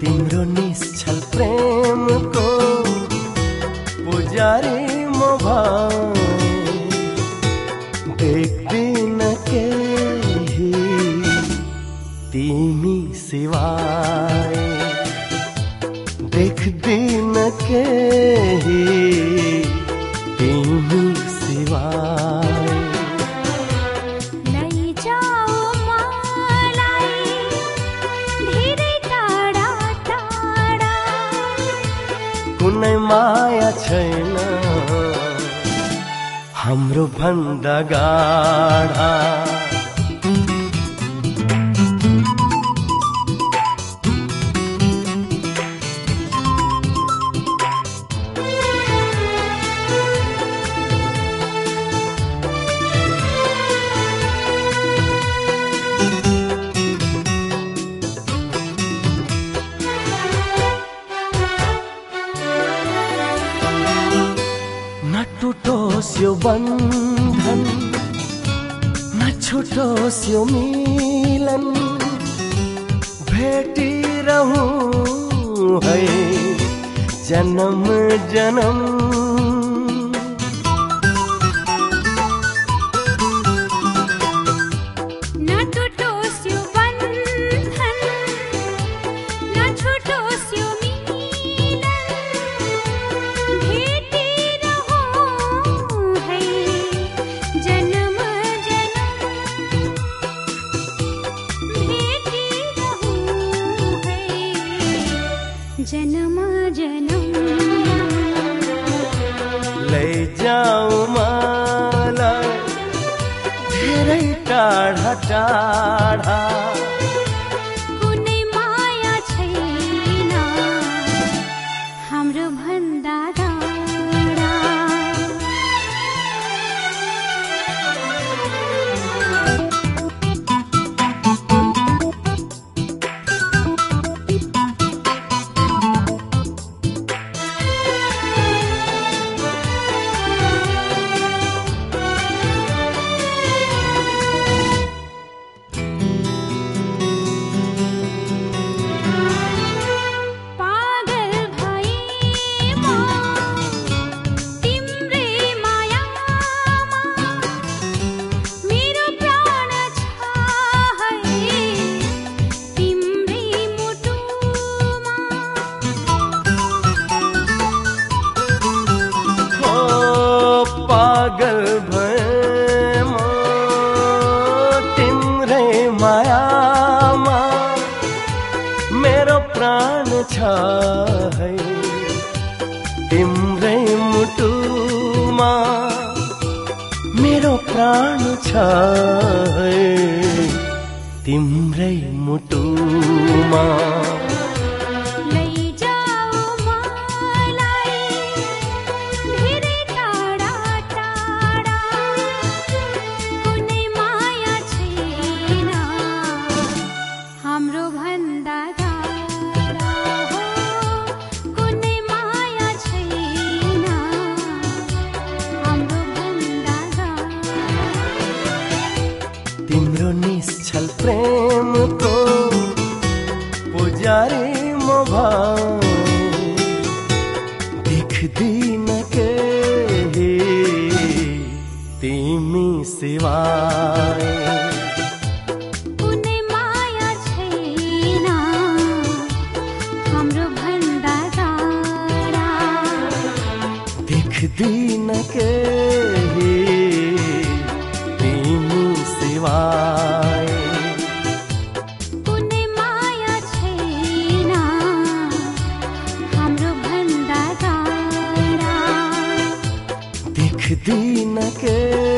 तिम्रो निश्चल प्रेम को पुजारी कुनै माया छैन। हाम्रो भन्दा गाढा। यो बन्धन न छुटोस् यो मिलन भेटिरहँ है जन्म जन्म। जन्म जन्म। लै जाऊ माला धेरै टाढा टाढा। मायामा मेरो प्राण छ है। तिम्रै मुटुमा मेरो प्राण छ है। तिम्रै मुटुमा be दिख दी न के